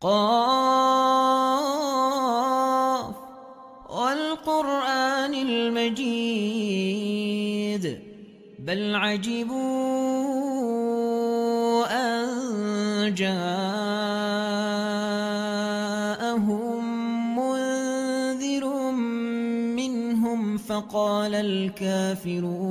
قاف والقرآن المجيد بل عجبوا أن جاءهم منذر منهم فقال الكافرون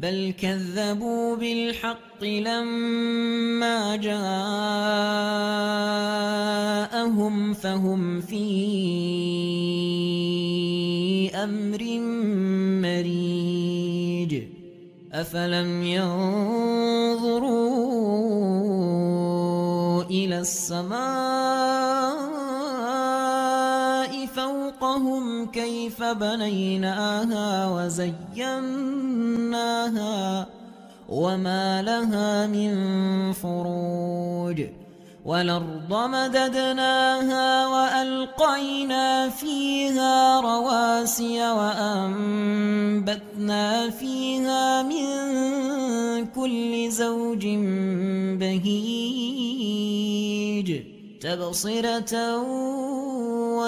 بل كذبوا بالحق لما جاءهم فهم في أمر مريج أفلم ينظروا إلى السماء فوقهم كيف بنيناها وزيناها وما لها من فروج والأرض مددناها وألقينا فيها رواسي وأنبتنا فيها من كل زوج بهيج تبصرة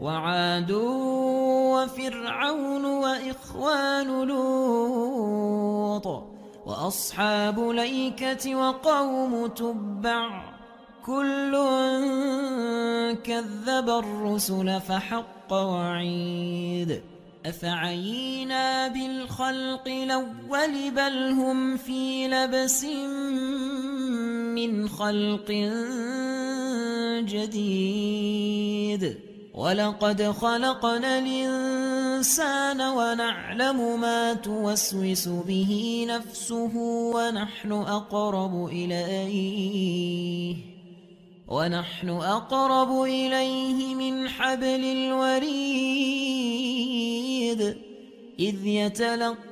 وعاد وفرعون وإخوان لوط وأصحاب ليكة وقوم تبع كل كذب الرسل فحق وعيد أفعينا بالخلق الأول بل هم في لبس من خلق جديد. ولقد خلقنا الإنسان ونعلم ما توسوس به نفسه ونحن أقرب إليه. ونحن أقرب إليه من حبل الوريد. إذ يتلقى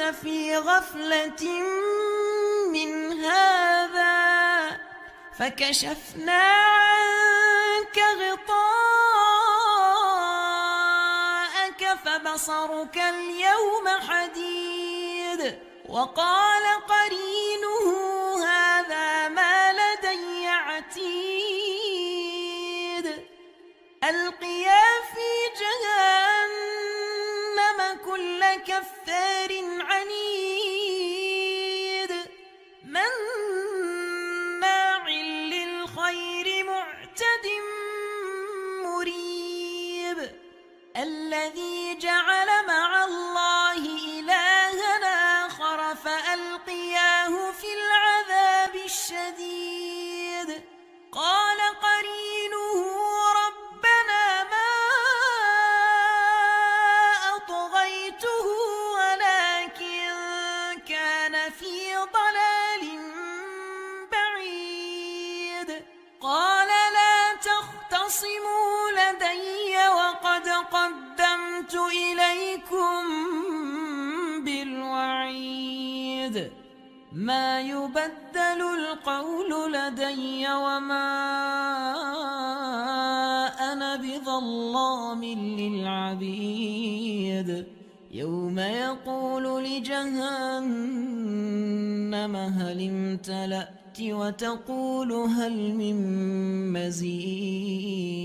في غفلة من هذا فكشفنا عنك غطاءك فبصرك اليوم حديد وقال قرينه الذي جعل بالوعيد ما يبدل القول لدي وما أنا بظلام للعبيد. يوم يقول لجهنم هل امتلأت؟ وتقول هل من مزيد.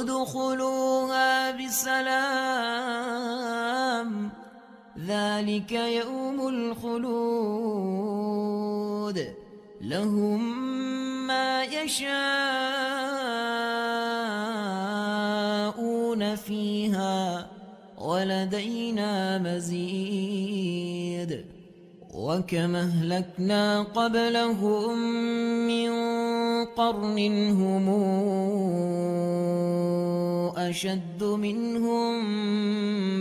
ادخلوها بسلام. ذلك يوم الخلود. لهم ما يشاءون فيها ولدينا مزيد. وكم أهلكنا قبلهم من قرن هم أشد منهم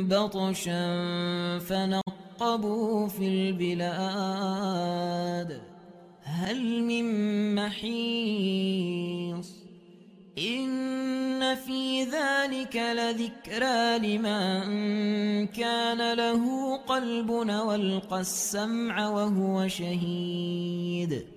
بطشا فنقبوا في البلاد. هل من محيص؟ إن في ذلك لذكرى لمن كان له قلب والقى السمع وهو شهيد.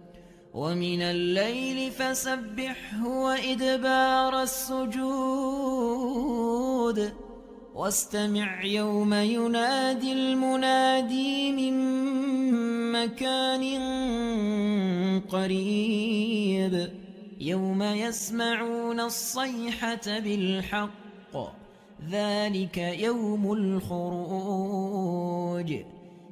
ومن الليل فسبحه وإدبار السجود. واستمع يوم ينادي المنادي من مكان قريب. يوم يسمعون الصيحة بالحق. ذلك يوم الخروج.